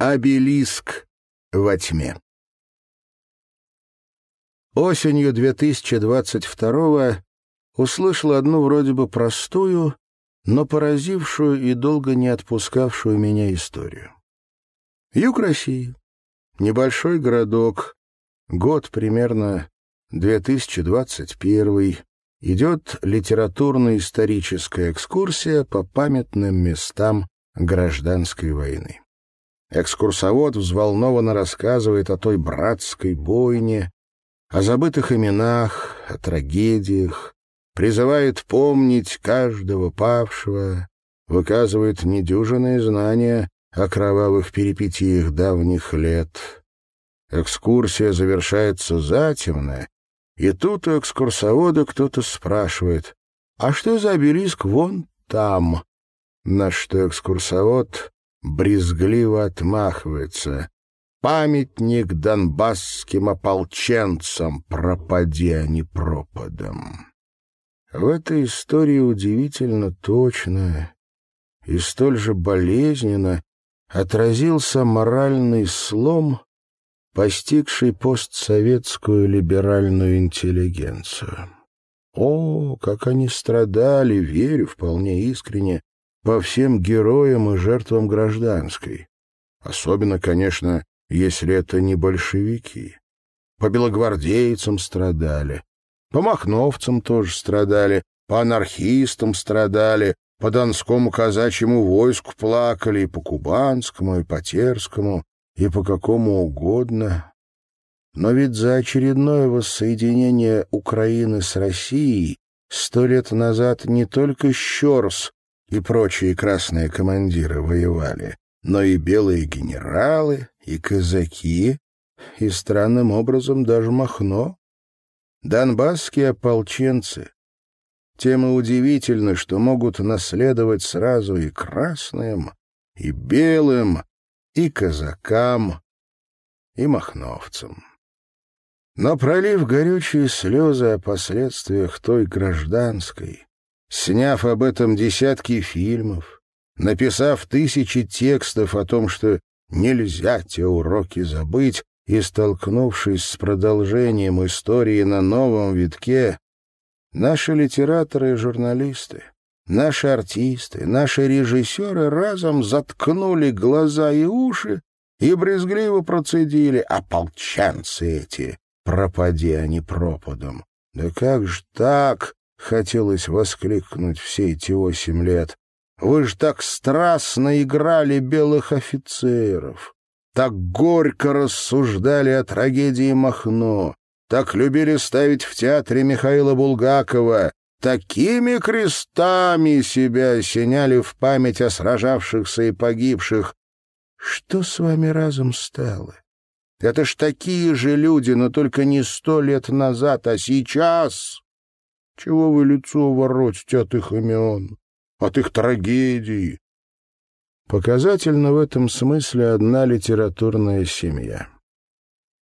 Обелиск во тьме. Осенью 2022 услышал одну вроде бы простую, но поразившую и долго не отпускавшую меня историю. Юг России. Небольшой городок. Год примерно 2021. Идет литературно-историческая экскурсия по памятным местам гражданской войны. Экскурсовод взволнованно рассказывает о той братской бойне, о забытых именах, о трагедиях, призывает помнить каждого павшего, выказывает недюжинные знания о кровавых перипетиях давних лет. Экскурсия завершается затемно, и тут у экскурсовода кто-то спрашивает, «А что за обелиск вон там?» На что экскурсовод брезгливо отмахивается. Памятник донбасским ополченцам, пропади они пропадом. В этой истории удивительно точно и столь же болезненно отразился моральный слом, постигший постсоветскую либеральную интеллигенцию. О, как они страдали, верю вполне искренне, по всем героям и жертвам гражданской. Особенно, конечно, если это не большевики. По белогвардейцам страдали, по махновцам тоже страдали, по анархистам страдали, по донскому казачьему войску плакали, и по кубанскому, и по терскому, и по какому угодно. Но ведь за очередное воссоединение Украины с Россией сто лет назад не только Щерс, и прочие красные командиры воевали, но и белые генералы, и казаки, и странным образом даже Махно. Донбасские ополченцы. Тем и удивительно, что могут наследовать сразу и красным, и белым, и казакам, и махновцам. Но пролив горючие слезы о последствиях той гражданской, сняв об этом десятки фильмов, написав тысячи текстов о том, что нельзя те уроки забыть, и столкнувшись с продолжением истории на новом витке, наши литераторы и журналисты, наши артисты, наши режиссеры разом заткнули глаза и уши и брезгливо процедили «Ополченцы эти! Пропади они пропадом!» «Да как ж так?» Хотелось воскликнуть все эти восемь лет. Вы ж так страстно играли белых офицеров, так горько рассуждали о трагедии Махно, так любили ставить в театре Михаила Булгакова, такими крестами себя осеняли в память о сражавшихся и погибших. Что с вами разом стало? Это ж такие же люди, но только не сто лет назад, а сейчас. Чего вы лицо воротите от их имен, от их трагедий? Показательно в этом смысле одна литературная семья.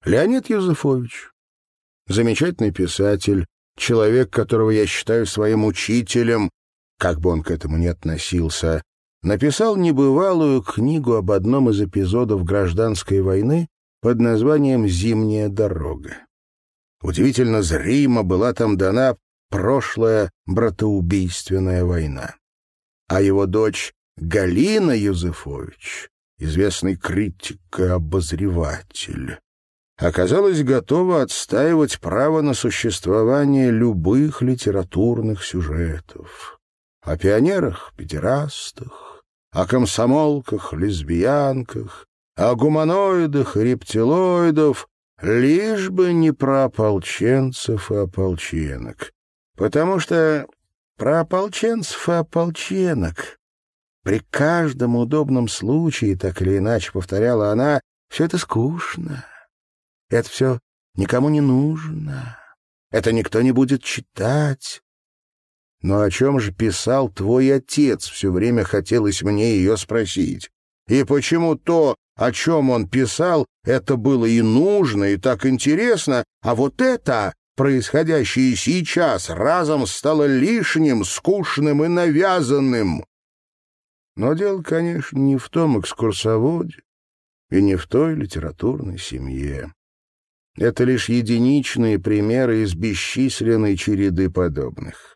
Леонид Юзефович, замечательный писатель, человек, которого я считаю своим учителем, как бы он к этому ни относился, написал небывалую книгу об одном из эпизодов гражданской войны под названием «Зимняя дорога». Удивительно зримо была там дана прошлая братоубийственная война. А его дочь Галина Юзефович, известный критик и обозреватель, оказалась готова отстаивать право на существование любых литературных сюжетов. О пионерах, педерастах, о комсомолках, лесбиянках, о гуманоидах и рептилоидов, лишь бы не про ополченцев и ополченок. Потому что про ополченцев и ополченок при каждом удобном случае, так или иначе, повторяла она, все это скучно. Это все никому не нужно. Это никто не будет читать. Но о чем же писал твой отец, все время хотелось мне ее спросить. И почему то, о чем он писал, это было и нужно, и так интересно, а вот это происходящее сейчас разом стало лишним, скучным и навязанным. Но дело, конечно, не в том экскурсоводе, и не в той литературной семье. Это лишь единичные примеры из бесчисленной череды подобных.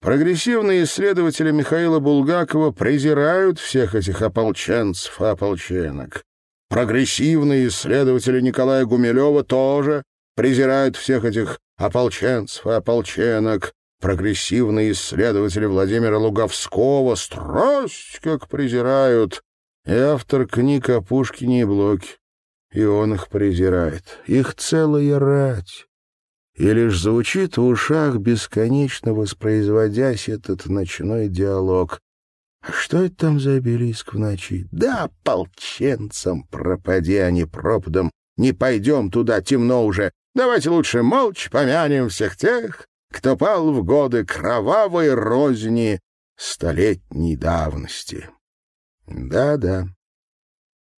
Прогрессивные исследователи Михаила Булгакова презирают всех этих ополченцев и ополченок. Прогрессивные исследователи Николая Гумилева тоже презирают всех этих ополченцев и ополченок. Прогрессивные исследователи Владимира Луговского страсть как презирают. И автор книг о Пушкине и Блоке. И он их презирает. Их целая рать. И лишь звучит в ушах, бесконечно воспроизводясь этот ночной диалог. А что это там за обелиск в ночи? Да, ополченцам пропади, а не пропадом. Не пойдем туда, темно уже. Давайте лучше молча помянем всех тех, кто пал в годы кровавой розни столетней давности. Да-да,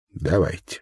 давайте.